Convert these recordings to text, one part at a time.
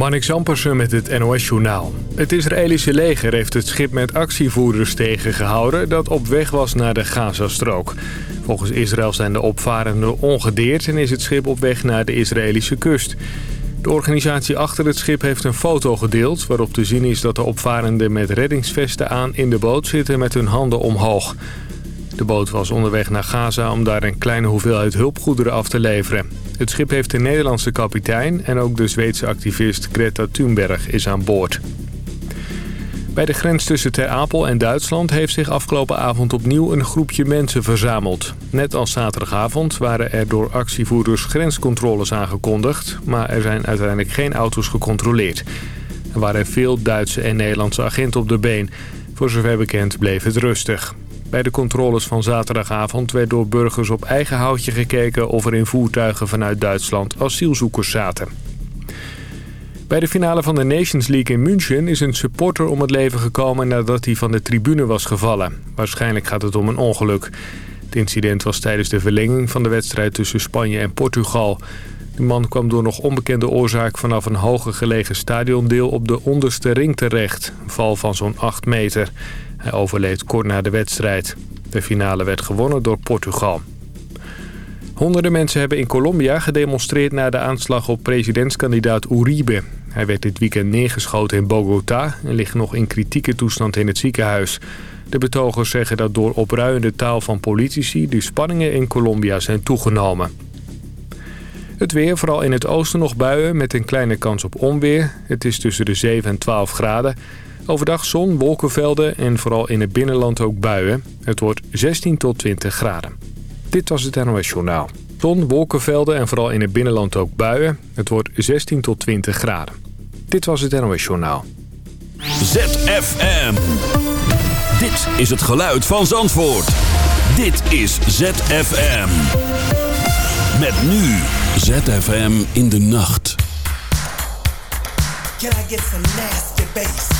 Marnik Zampersen met het NOS-journaal. Het Israëlische leger heeft het schip met actievoerders tegengehouden... dat op weg was naar de Gazastrook. Volgens Israël zijn de opvarenden ongedeerd... en is het schip op weg naar de Israëlische kust. De organisatie achter het schip heeft een foto gedeeld... waarop te zien is dat de opvarenden met reddingsvesten aan in de boot zitten... met hun handen omhoog. De boot was onderweg naar Gaza om daar een kleine hoeveelheid hulpgoederen af te leveren. Het schip heeft een Nederlandse kapitein en ook de Zweedse activist Greta Thunberg is aan boord. Bij de grens tussen Ter Apel en Duitsland heeft zich afgelopen avond opnieuw een groepje mensen verzameld. Net als zaterdagavond waren er door actievoerders grenscontroles aangekondigd, maar er zijn uiteindelijk geen auto's gecontroleerd. Er waren veel Duitse en Nederlandse agenten op de been. Voor zover bekend bleef het rustig. Bij de controles van zaterdagavond werd door burgers op eigen houtje gekeken... of er in voertuigen vanuit Duitsland asielzoekers zaten. Bij de finale van de Nations League in München is een supporter om het leven gekomen nadat hij van de tribune was gevallen. Waarschijnlijk gaat het om een ongeluk. Het incident was tijdens de verlenging van de wedstrijd tussen Spanje en Portugal. De man kwam door nog onbekende oorzaak vanaf een hoger gelegen stadiondeel op de onderste ring terecht. Een val van zo'n 8 meter. Hij overleed kort na de wedstrijd. De finale werd gewonnen door Portugal. Honderden mensen hebben in Colombia gedemonstreerd na de aanslag op presidentskandidaat Uribe. Hij werd dit weekend neergeschoten in Bogota en ligt nog in kritieke toestand in het ziekenhuis. De betogers zeggen dat door opruiende taal van politici de spanningen in Colombia zijn toegenomen. Het weer, vooral in het oosten nog buien met een kleine kans op onweer. Het is tussen de 7 en 12 graden. Overdag zon, wolkenvelden en vooral in het binnenland ook buien. Het wordt 16 tot 20 graden. Dit was het NOS Journaal. Zon, wolkenvelden en vooral in het binnenland ook buien. Het wordt 16 tot 20 graden. Dit was het NOS Journaal. ZFM. Dit is het geluid van Zandvoort. Dit is ZFM. Met nu ZFM in de nacht. Can I get some nasty bass?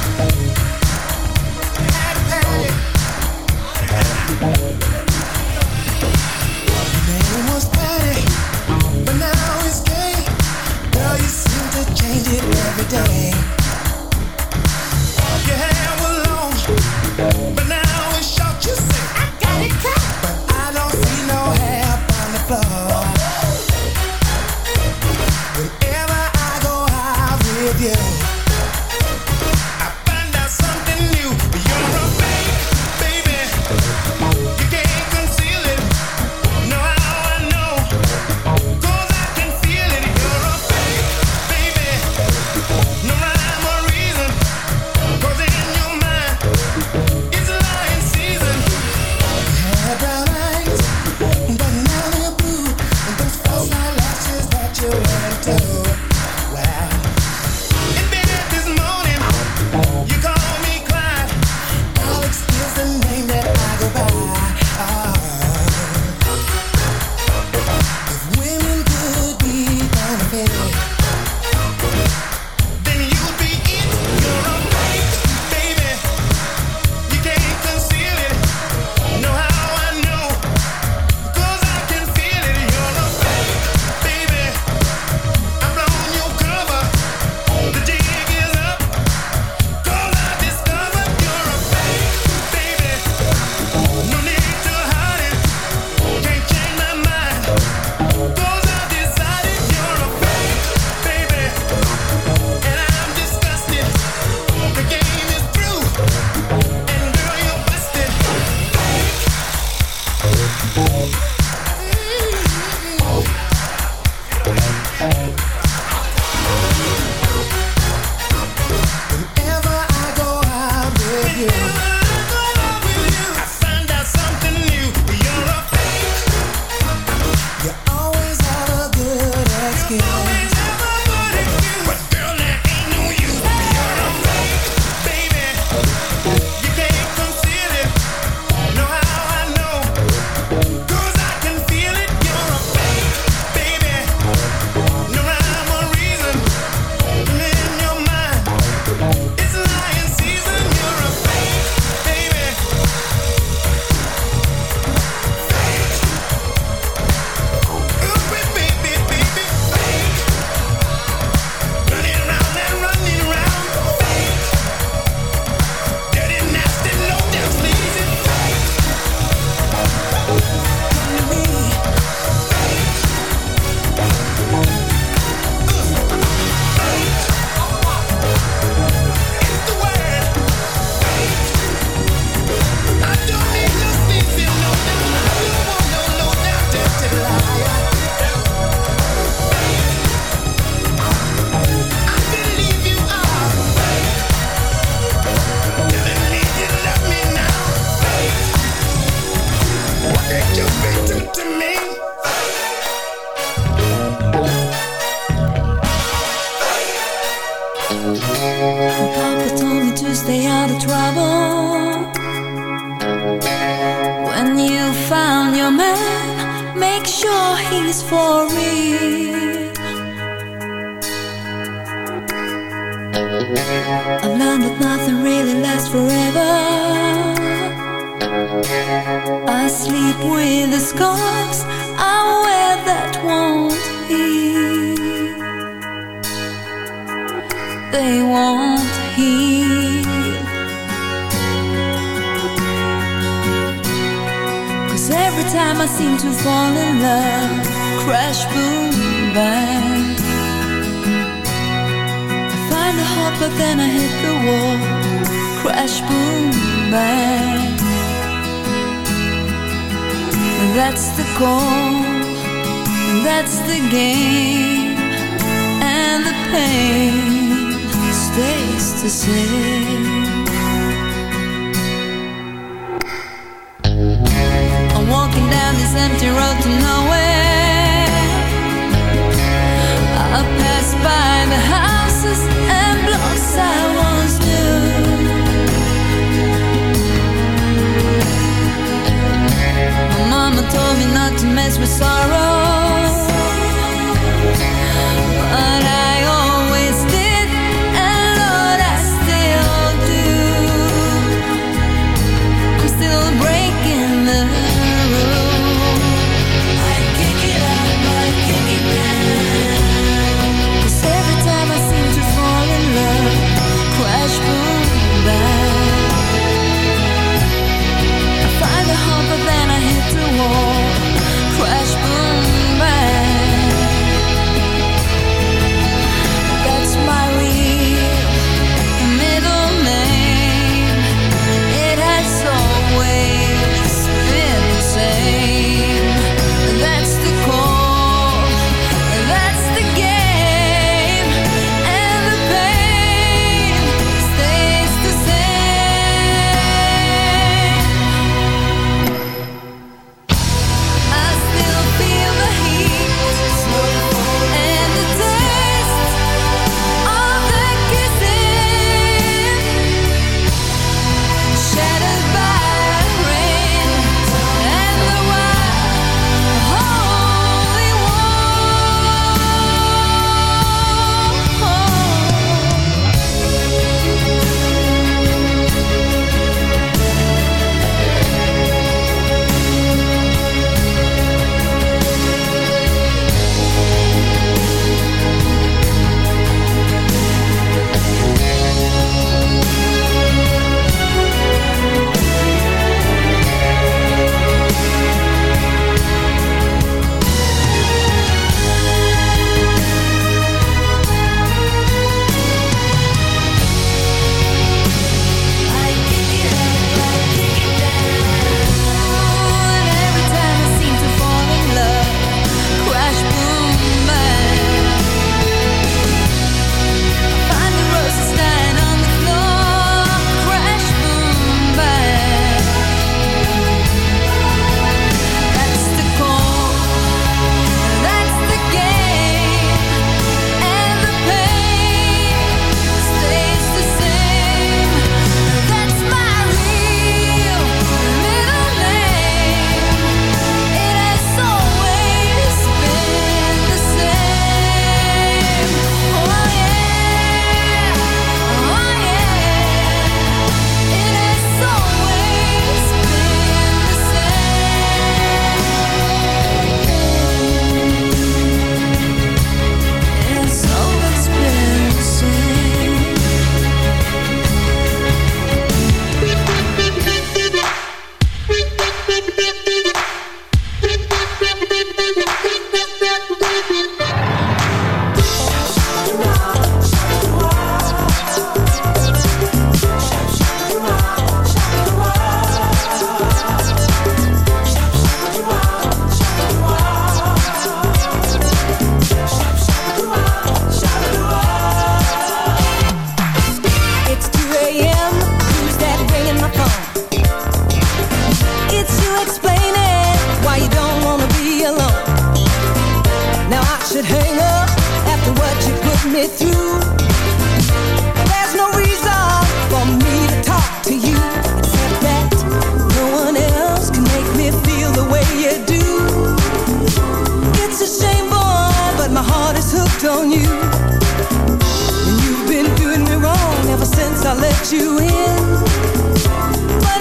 But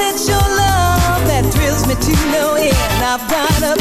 it's your love that thrills me to no end. I've got a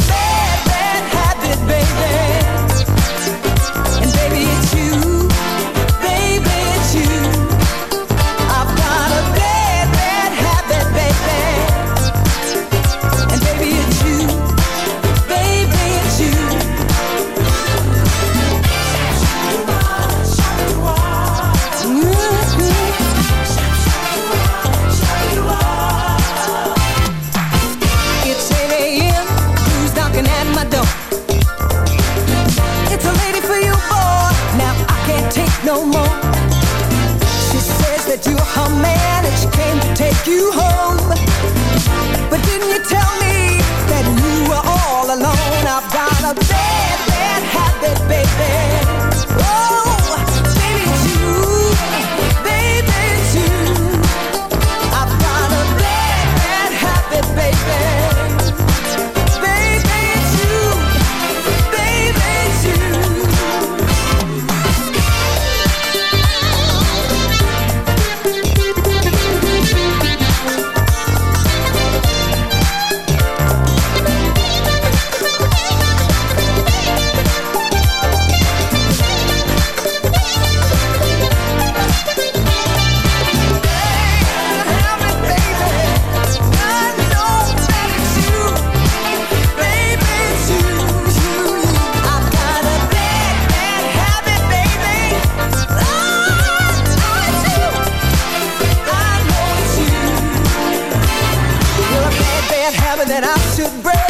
that I should break.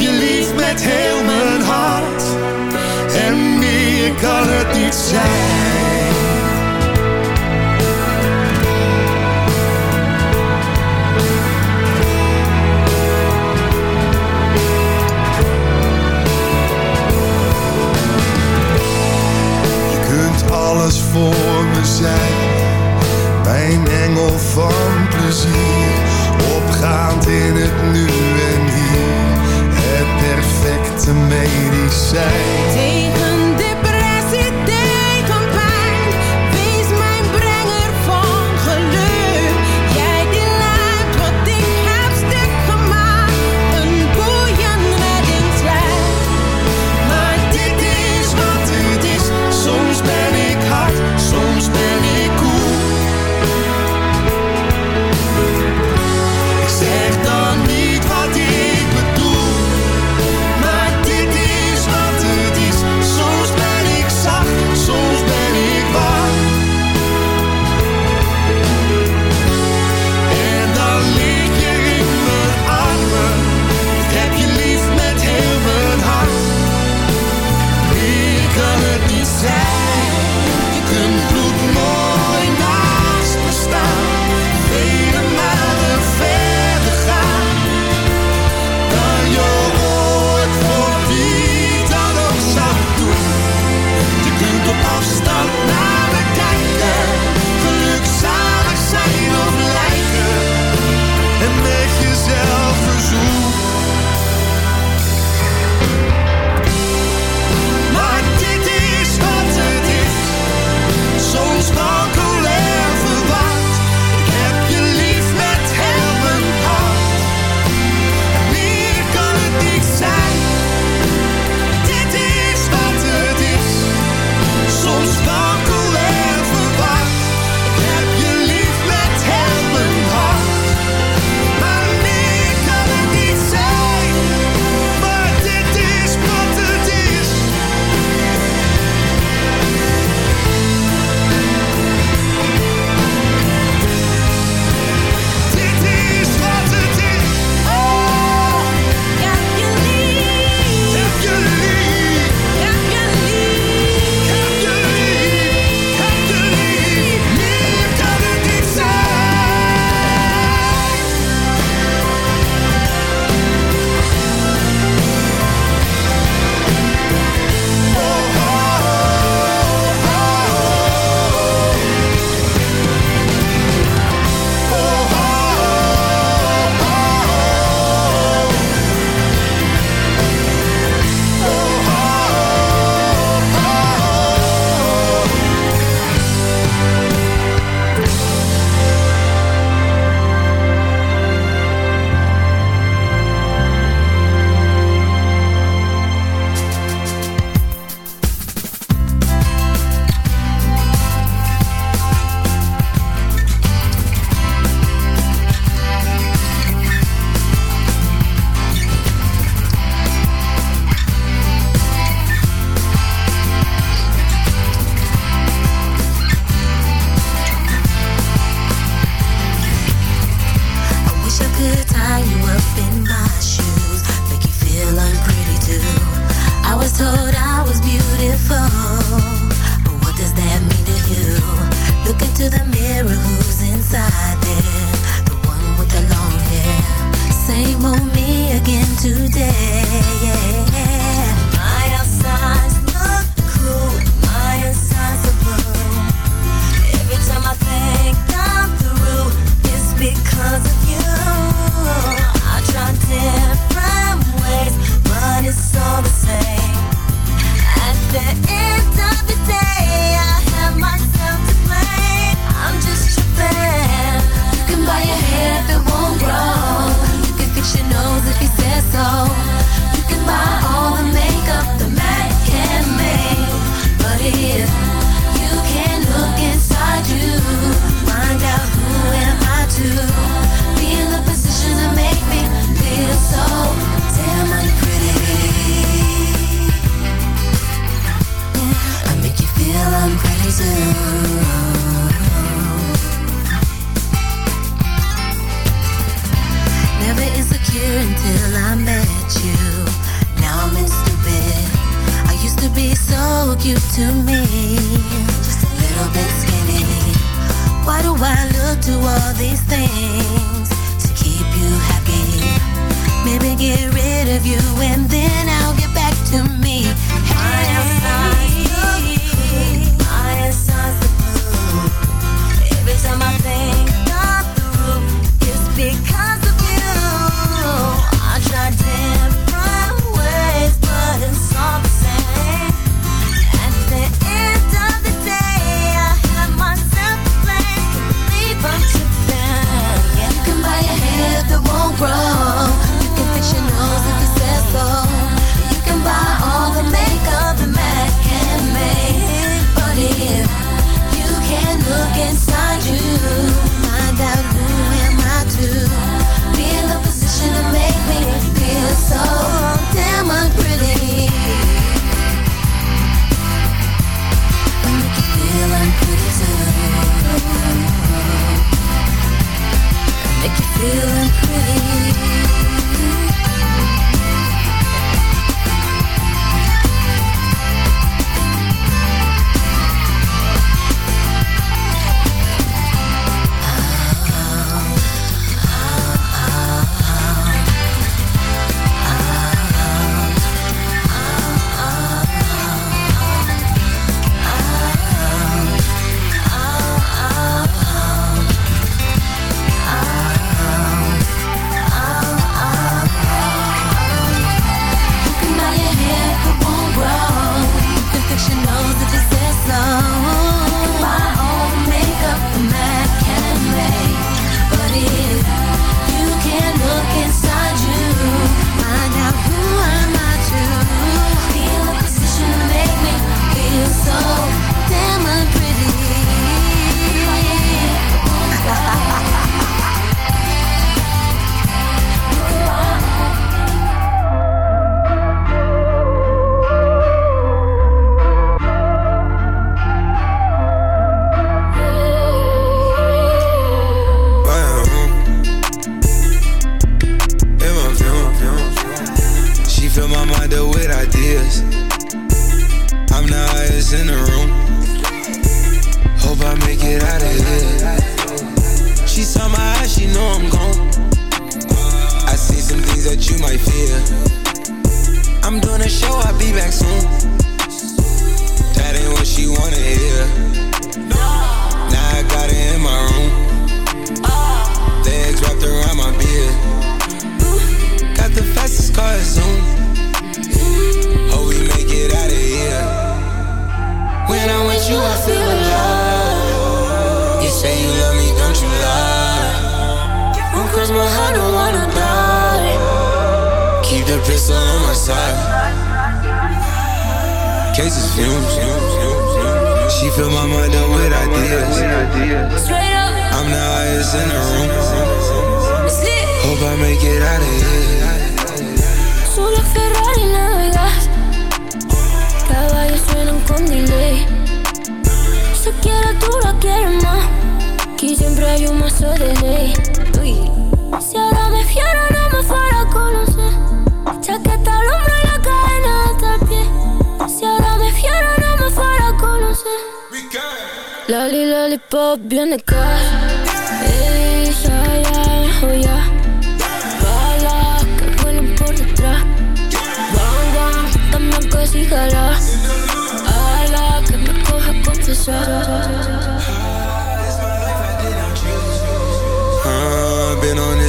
je lief met heel mijn hart. En meer kan het niet zijn. alles voor me zijn. Mijn engel van plezier, opgaand in het nu. medicijn.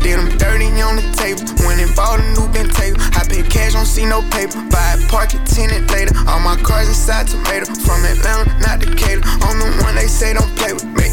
did them dirty on the table. Went and bought a new Ben table. I pay cash, don't see no paper. Buy it, park it, tenant later. All my cars inside tomato. From Atlanta, not Decatur. I'm the one they say don't play with. Make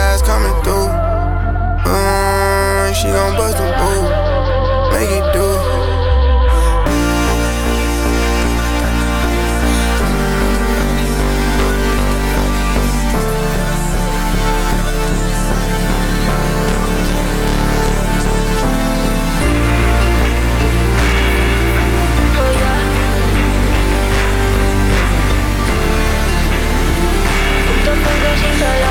coming through. Mm, she gon' bust a move, make it do. Dit is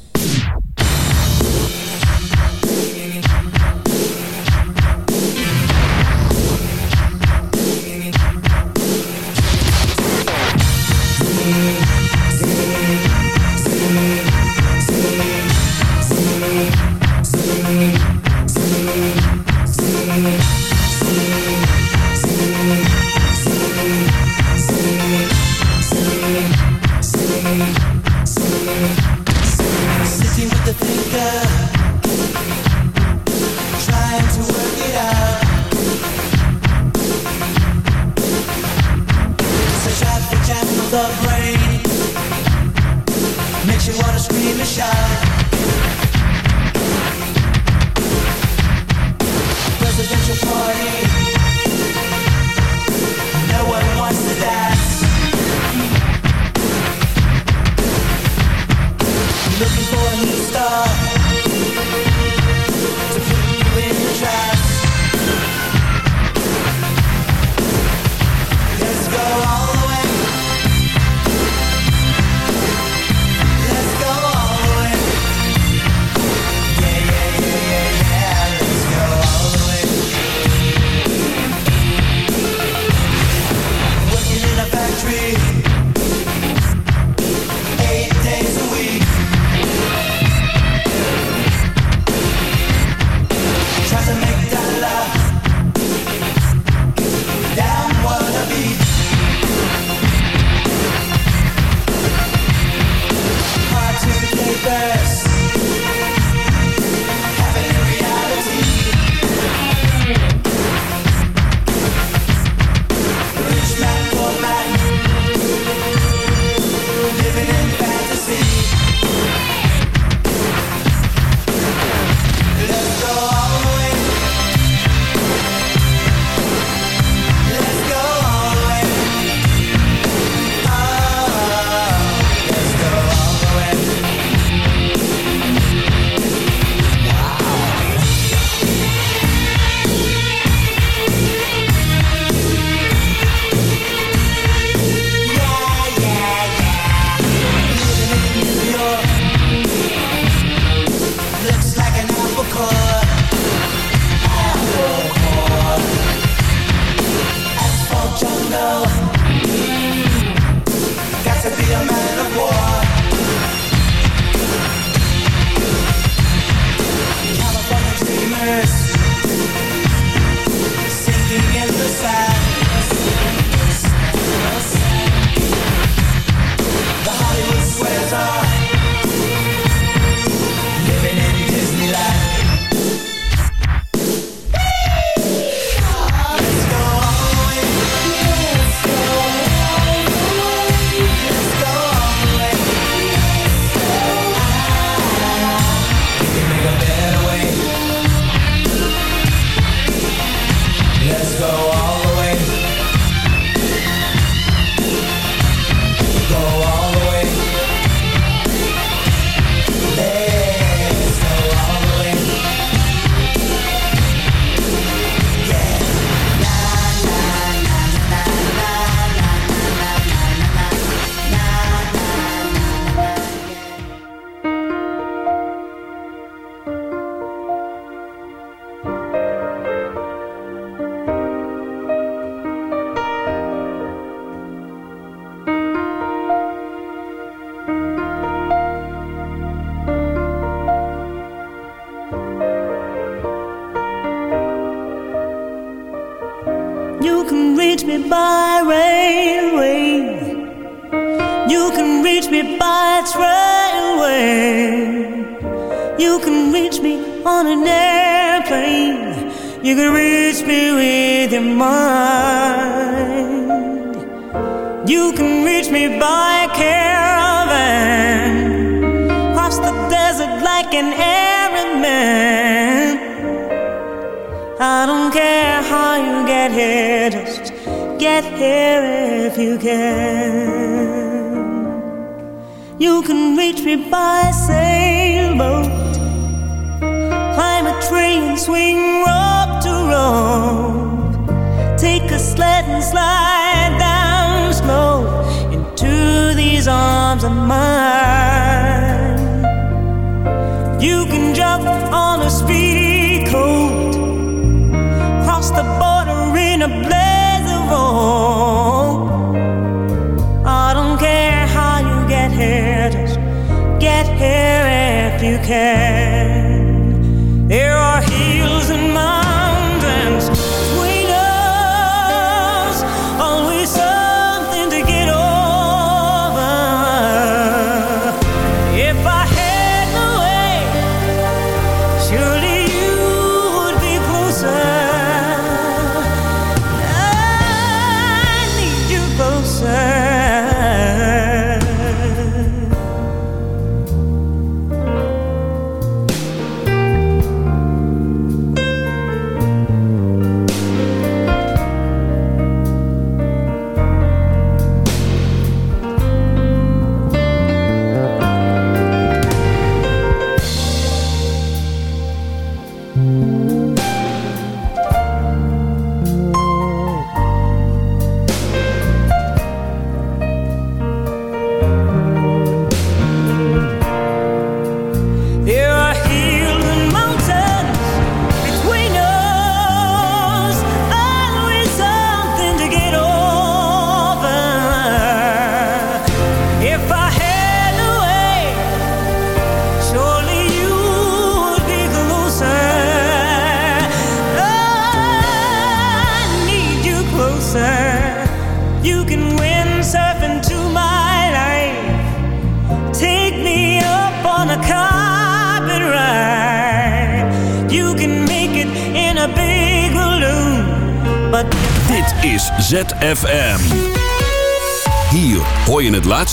you can.